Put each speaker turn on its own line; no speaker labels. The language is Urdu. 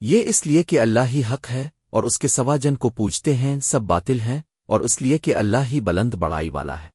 یہ اس لیے کہ اللہ ہی حق ہے اور اس کے سوا جن کو پوچھتے ہیں سب باطل ہیں اور اس لیے کہ اللہ ہی بلند بڑائی والا ہے۔